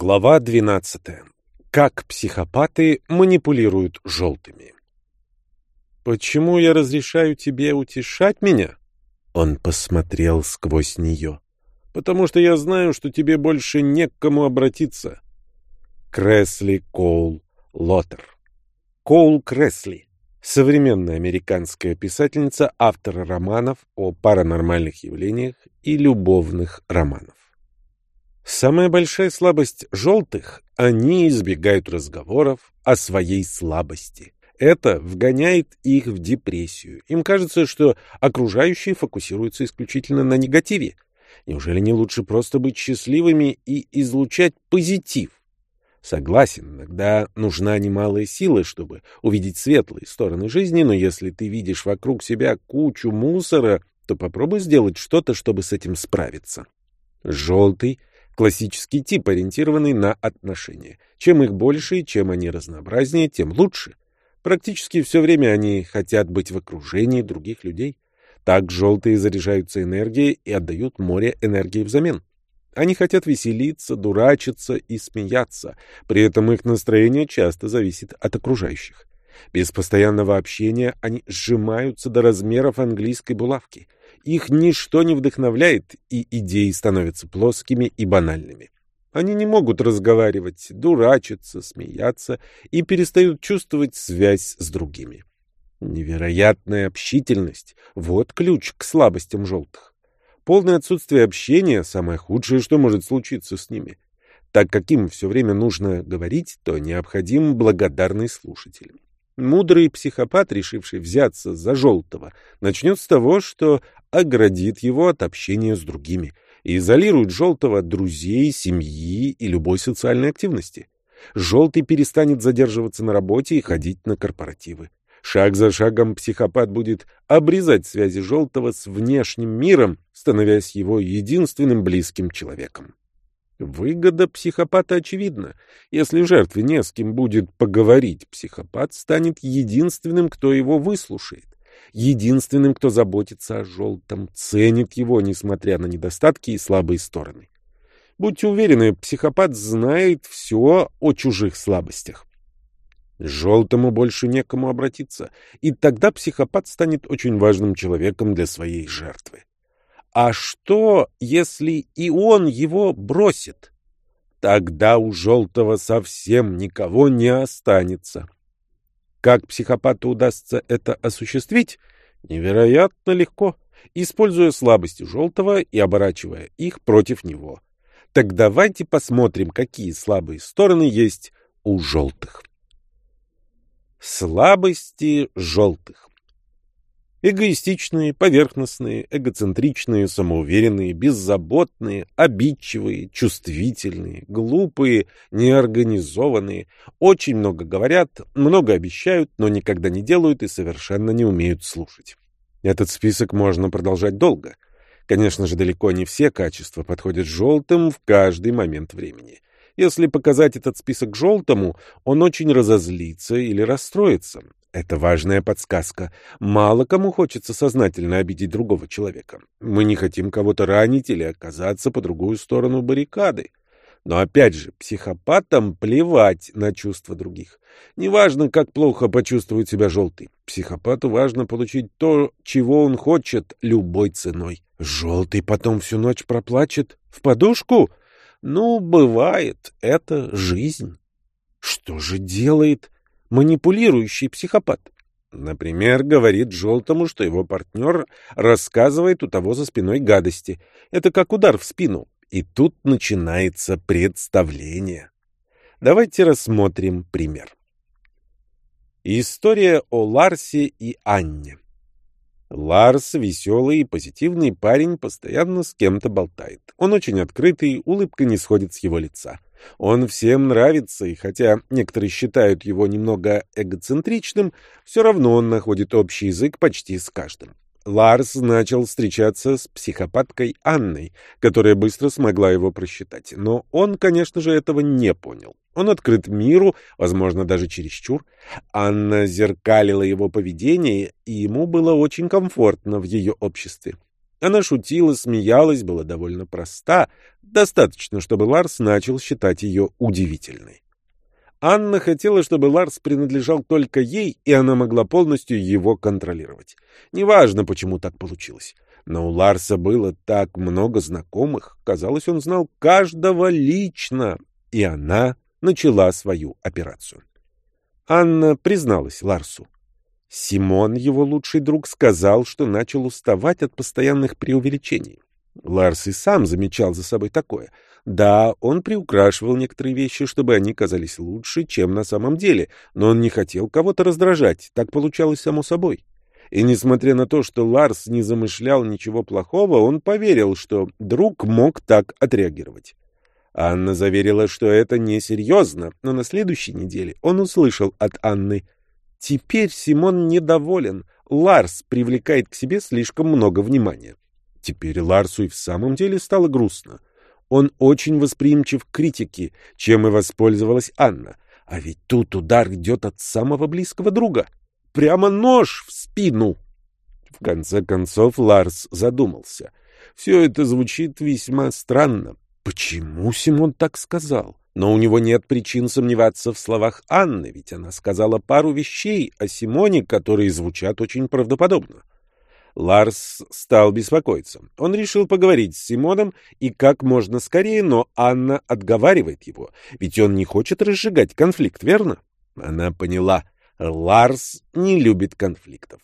Глава 12. Как психопаты манипулируют желтыми. «Почему я разрешаю тебе утешать меня?» Он посмотрел сквозь нее. «Потому что я знаю, что тебе больше не к кому обратиться». Кресли Коул Лотер. Коул Кресли. Современная американская писательница, автор романов о паранормальных явлениях и любовных романов. Самая большая слабость желтых – они избегают разговоров о своей слабости. Это вгоняет их в депрессию. Им кажется, что окружающие фокусируются исключительно на негативе. Неужели не лучше просто быть счастливыми и излучать позитив? Согласен, иногда нужна немалая сила, чтобы увидеть светлые стороны жизни, но если ты видишь вокруг себя кучу мусора, то попробуй сделать что-то, чтобы с этим справиться. Желтый Классический тип, ориентированный на отношения. Чем их больше и чем они разнообразнее, тем лучше. Практически все время они хотят быть в окружении других людей. Так желтые заряжаются энергией и отдают море энергии взамен. Они хотят веселиться, дурачиться и смеяться. При этом их настроение часто зависит от окружающих. Без постоянного общения они сжимаются до размеров английской булавки – их ничто не вдохновляет, и идеи становятся плоскими и банальными. Они не могут разговаривать, дурачиться, смеяться и перестают чувствовать связь с другими. Невероятная общительность — вот ключ к слабостям желтых. Полное отсутствие общения — самое худшее, что может случиться с ними. Так как им все время нужно говорить, то необходим благодарный слушатель. Мудрый психопат, решивший взяться за желтого, начнет с того, что оградит его от общения с другими и изолирует желтого от друзей, семьи и любой социальной активности. Желтый перестанет задерживаться на работе и ходить на корпоративы. Шаг за шагом психопат будет обрезать связи желтого с внешним миром, становясь его единственным близким человеком. Выгода психопата очевидна. Если жертве не с кем будет поговорить, психопат станет единственным, кто его выслушает. Единственным, кто заботится о желтом, ценит его, несмотря на недостатки и слабые стороны. Будьте уверены, психопат знает все о чужих слабостях. Желтому больше некому обратиться, и тогда психопат станет очень важным человеком для своей жертвы. А что, если и он его бросит? Тогда у желтого совсем никого не останется. Как психопату удастся это осуществить? Невероятно легко, используя слабости желтого и оборачивая их против него. Так давайте посмотрим, какие слабые стороны есть у желтых. Слабости желтых. Эгоистичные, поверхностные, эгоцентричные, самоуверенные, беззаботные, обидчивые, чувствительные, глупые, неорганизованные, очень много говорят, много обещают, но никогда не делают и совершенно не умеют слушать. Этот список можно продолжать долго. Конечно же, далеко не все качества подходят желтым в каждый момент времени. Если показать этот список желтому, он очень разозлится или расстроится. Это важная подсказка. Мало кому хочется сознательно обидеть другого человека. Мы не хотим кого-то ранить или оказаться по другую сторону баррикады. Но опять же, психопатам плевать на чувства других. Неважно, как плохо почувствует себя желтый. Психопату важно получить то, чего он хочет, любой ценой. Желтый потом всю ночь проплачет. В подушку? Ну, бывает. Это жизнь. Что же делает манипулирующий психопат. Например, говорит желтому, что его партнер рассказывает у того за спиной гадости. Это как удар в спину. И тут начинается представление. Давайте рассмотрим пример. История о Ларсе и Анне. Ларс, веселый и позитивный парень, постоянно с кем-то болтает. Он очень открытый, улыбка не сходит с его лица. Он всем нравится, и хотя некоторые считают его немного эгоцентричным, все равно он находит общий язык почти с каждым. Ларс начал встречаться с психопаткой Анной, которая быстро смогла его просчитать. Но он, конечно же, этого не понял. Он открыт миру, возможно, даже чересчур. Анна зеркалила его поведение, и ему было очень комфортно в ее обществе. Она шутила, смеялась, была довольно проста, достаточно, чтобы Ларс начал считать ее удивительной. Анна хотела, чтобы Ларс принадлежал только ей, и она могла полностью его контролировать. Неважно, почему так получилось. Но у Ларса было так много знакомых, казалось, он знал каждого лично, и она начала свою операцию. Анна призналась Ларсу. Симон, его лучший друг, сказал, что начал уставать от постоянных преувеличений. Ларс и сам замечал за собой такое. Да, он приукрашивал некоторые вещи, чтобы они казались лучше, чем на самом деле, но он не хотел кого-то раздражать, так получалось само собой. И несмотря на то, что Ларс не замышлял ничего плохого, он поверил, что друг мог так отреагировать. Анна заверила, что это несерьезно, но на следующей неделе он услышал от Анны «Теперь Симон недоволен, Ларс привлекает к себе слишком много внимания». Теперь Ларсу и в самом деле стало грустно. Он очень восприимчив к критике, чем и воспользовалась Анна. А ведь тут удар идет от самого близкого друга. Прямо нож в спину. В конце концов Ларс задумался. Все это звучит весьма странно. Почему Симон так сказал? Но у него нет причин сомневаться в словах Анны, ведь она сказала пару вещей о Симоне, которые звучат очень правдоподобно. Ларс стал беспокоиться. Он решил поговорить с Симоном и как можно скорее, но Анна отговаривает его, ведь он не хочет разжигать конфликт, верно? Она поняла, Ларс не любит конфликтов.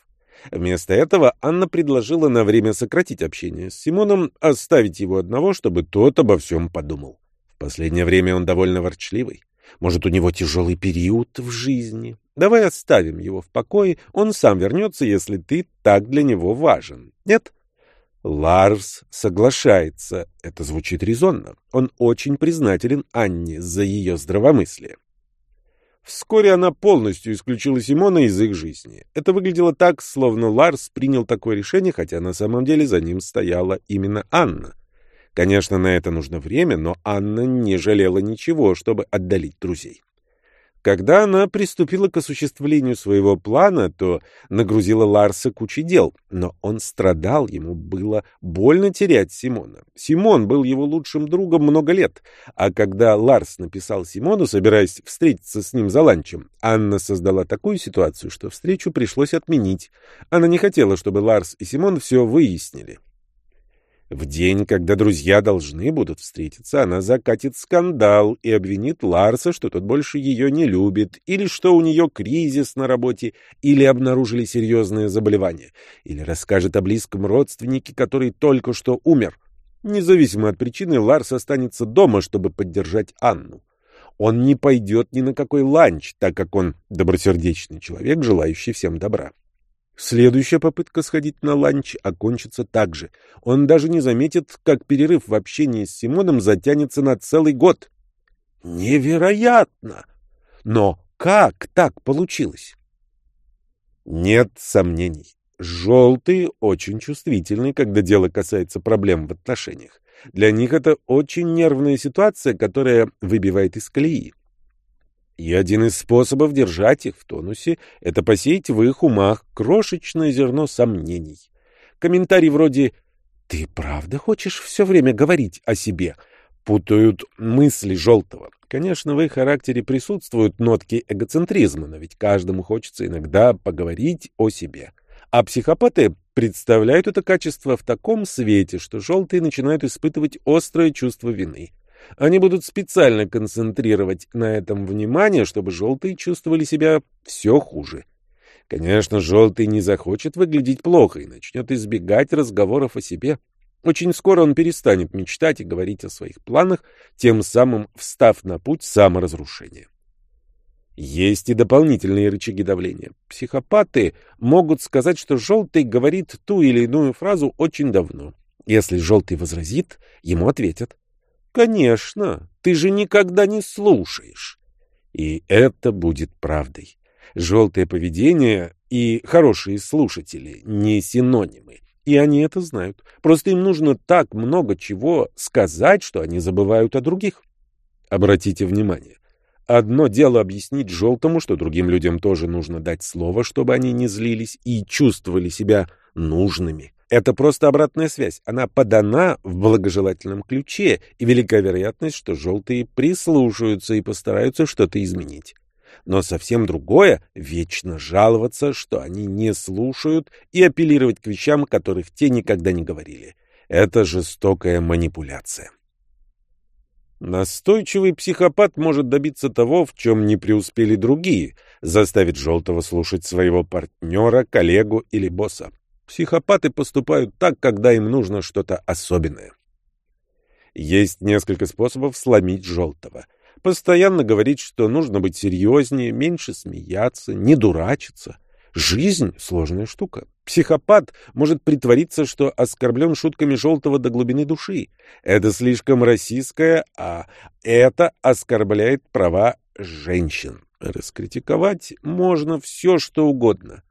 Вместо этого Анна предложила на время сократить общение с Симоном, оставить его одного, чтобы тот обо всем подумал. Последнее время он довольно ворчливый. Может, у него тяжелый период в жизни. Давай оставим его в покое, он сам вернется, если ты так для него важен. Нет? Ларс соглашается. Это звучит резонно. Он очень признателен Анне за ее здравомыслие. Вскоре она полностью исключила Симона из их жизни. Это выглядело так, словно Ларс принял такое решение, хотя на самом деле за ним стояла именно Анна. Конечно, на это нужно время, но Анна не жалела ничего, чтобы отдалить друзей. Когда она приступила к осуществлению своего плана, то нагрузила Ларса кучей дел, но он страдал, ему было больно терять Симона. Симон был его лучшим другом много лет, а когда Ларс написал Симону, собираясь встретиться с ним за ланчем, Анна создала такую ситуацию, что встречу пришлось отменить. Она не хотела, чтобы Ларс и Симон все выяснили. В день, когда друзья должны будут встретиться, она закатит скандал и обвинит Ларса, что тот больше ее не любит, или что у нее кризис на работе, или обнаружили серьезное заболевание, или расскажет о близком родственнике, который только что умер. Независимо от причины, Ларс останется дома, чтобы поддержать Анну. Он не пойдет ни на какой ланч, так как он добросердечный человек, желающий всем добра. Следующая попытка сходить на ланч окончится так же. Он даже не заметит, как перерыв в общении с Симоном затянется на целый год. Невероятно! Но как так получилось? Нет сомнений. Желтые очень чувствительны, когда дело касается проблем в отношениях. Для них это очень нервная ситуация, которая выбивает из колеи. И один из способов держать их в тонусе — это посеять в их умах крошечное зерно сомнений. Комментарий вроде «Ты правда хочешь все время говорить о себе?» путают мысли желтого. Конечно, в их характере присутствуют нотки эгоцентризма, но ведь каждому хочется иногда поговорить о себе. А психопаты представляют это качество в таком свете, что желтые начинают испытывать острое чувство вины. Они будут специально концентрировать на этом внимание, чтобы желтые чувствовали себя все хуже. Конечно, желтый не захочет выглядеть плохо и начнет избегать разговоров о себе. Очень скоро он перестанет мечтать и говорить о своих планах, тем самым встав на путь саморазрушения. Есть и дополнительные рычаги давления. Психопаты могут сказать, что желтый говорит ту или иную фразу очень давно. Если желтый возразит, ему ответят. Конечно, ты же никогда не слушаешь. И это будет правдой. Желтое поведение и хорошие слушатели не синонимы. И они это знают. Просто им нужно так много чего сказать, что они забывают о других. Обратите внимание. Одно дело объяснить желтому, что другим людям тоже нужно дать слово, чтобы они не злились и чувствовали себя нужными. Это просто обратная связь. Она подана в благожелательном ключе, и велика вероятность, что желтые прислушаются и постараются что-то изменить. Но совсем другое — вечно жаловаться, что они не слушают, и апеллировать к вещам, которых те никогда не говорили. Это жестокая манипуляция. Настойчивый психопат может добиться того, в чем не преуспели другие, заставить желтого слушать своего партнера, коллегу или босса. Психопаты поступают так, когда им нужно что-то особенное. Есть несколько способов сломить желтого. Постоянно говорить, что нужно быть серьезнее, меньше смеяться, не дурачиться. Жизнь — сложная штука. Психопат может притвориться, что оскорблен шутками желтого до глубины души. Это слишком российское, а это оскорбляет права женщин. Раскритиковать можно все, что угодно.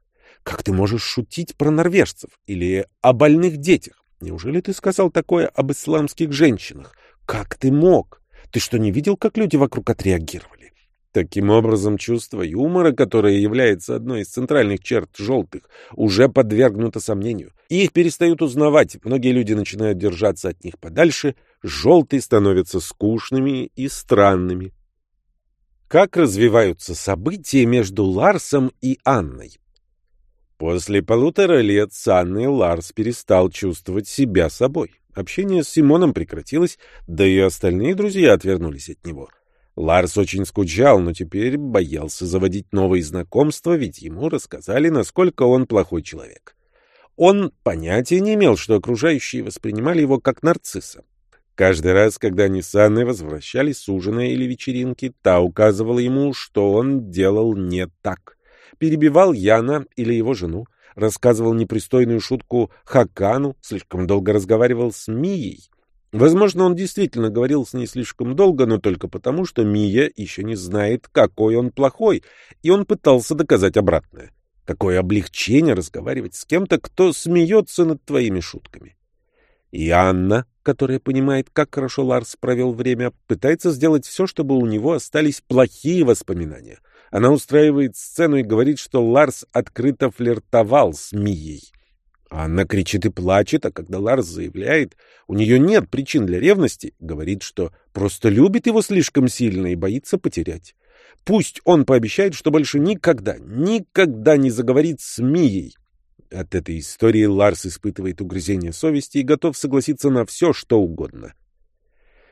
Как ты можешь шутить про норвежцев или о больных детях? Неужели ты сказал такое об исламских женщинах? Как ты мог? Ты что, не видел, как люди вокруг отреагировали? Таким образом, чувство юмора, которое является одной из центральных черт желтых, уже подвергнуто сомнению. Их перестают узнавать, многие люди начинают держаться от них подальше, желтые становятся скучными и странными. Как развиваются события между Ларсом и Анной? После полутора лет с Анной Ларс перестал чувствовать себя собой. Общение с Симоном прекратилось, да и остальные друзья отвернулись от него. Ларс очень скучал, но теперь боялся заводить новые знакомства, ведь ему рассказали, насколько он плохой человек. Он понятия не имел, что окружающие воспринимали его как нарцисса. Каждый раз, когда они с Анной возвращались с ужина или вечеринки, та указывала ему, что он делал не так. Перебивал Яна или его жену, рассказывал непристойную шутку Хакану, слишком долго разговаривал с Мией, Возможно, он действительно говорил с ней слишком долго, но только потому, что Мия еще не знает, какой он плохой, и он пытался доказать обратное. Какое облегчение разговаривать с кем-то, кто смеется над твоими шутками. И Анна, которая понимает, как хорошо Ларс провел время, пытается сделать все, чтобы у него остались плохие воспоминания. Она устраивает сцену и говорит, что Ларс открыто флиртовал с Мией. Анна кричит и плачет, а когда Ларс заявляет, у нее нет причин для ревности, говорит, что просто любит его слишком сильно и боится потерять. Пусть он пообещает, что больше никогда, никогда не заговорит с Мией. От этой истории Ларс испытывает угрызение совести и готов согласиться на все, что угодно.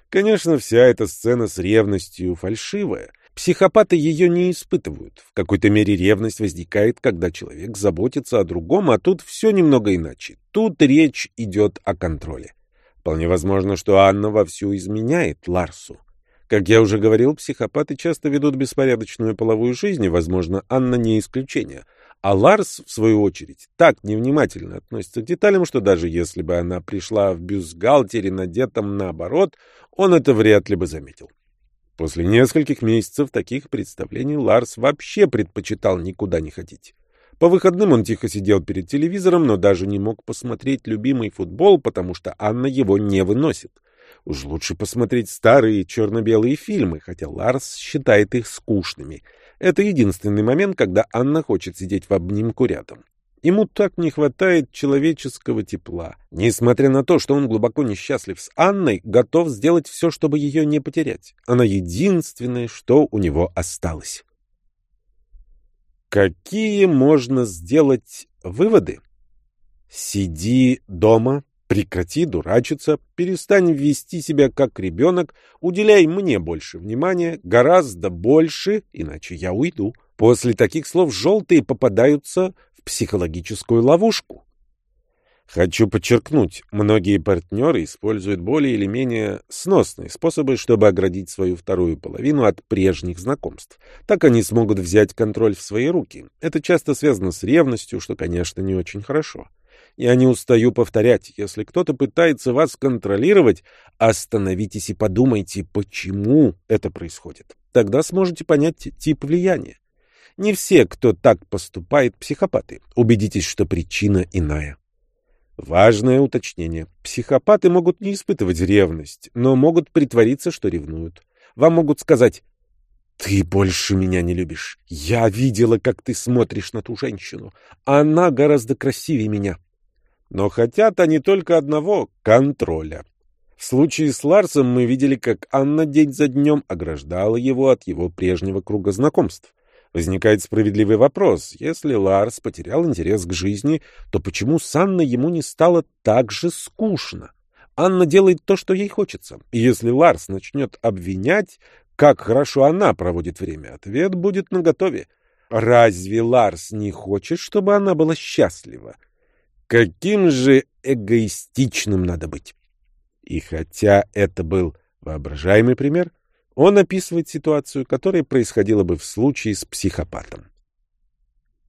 Конечно, вся эта сцена с ревностью фальшивая — Психопаты ее не испытывают. В какой-то мере ревность возникает, когда человек заботится о другом, а тут все немного иначе. Тут речь идет о контроле. Вполне возможно, что Анна вовсю изменяет Ларсу. Как я уже говорил, психопаты часто ведут беспорядочную половую жизнь, и, возможно, Анна не исключение. А Ларс, в свою очередь, так невнимательно относится к деталям, что даже если бы она пришла в бюстгальтере, надетом наоборот, он это вряд ли бы заметил. После нескольких месяцев таких представлений Ларс вообще предпочитал никуда не ходить. По выходным он тихо сидел перед телевизором, но даже не мог посмотреть любимый футбол, потому что Анна его не выносит. Уж лучше посмотреть старые черно-белые фильмы, хотя Ларс считает их скучными. Это единственный момент, когда Анна хочет сидеть в обнимку рядом. Ему так не хватает человеческого тепла. Несмотря на то, что он глубоко несчастлив с Анной, готов сделать все, чтобы ее не потерять. Она единственное, что у него осталось. Какие можно сделать выводы? Сиди дома, прекрати дурачиться, перестань вести себя как ребенок, уделяй мне больше внимания, гораздо больше, иначе я уйду. После таких слов желтые попадаются психологическую ловушку. Хочу подчеркнуть, многие партнеры используют более или менее сносные способы, чтобы оградить свою вторую половину от прежних знакомств. Так они смогут взять контроль в свои руки. Это часто связано с ревностью, что, конечно, не очень хорошо. Я не устаю повторять, если кто-то пытается вас контролировать, остановитесь и подумайте, почему это происходит. Тогда сможете понять тип влияния. Не все, кто так поступает, психопаты. Убедитесь, что причина иная. Важное уточнение. Психопаты могут не испытывать ревность, но могут притвориться, что ревнуют. Вам могут сказать «Ты больше меня не любишь. Я видела, как ты смотришь на ту женщину. Она гораздо красивее меня». Но хотят они только одного — контроля. В случае с Ларсом мы видели, как Анна день за днем ограждала его от его прежнего круга знакомств. Возникает справедливый вопрос. Если Ларс потерял интерес к жизни, то почему с Анной ему не стало так же скучно? Анна делает то, что ей хочется. И если Ларс начнет обвинять, как хорошо она проводит время, ответ будет наготове. Разве Ларс не хочет, чтобы она была счастлива? Каким же эгоистичным надо быть? И хотя это был воображаемый пример, он описывает ситуацию, которая происходила бы в случае с психопатом.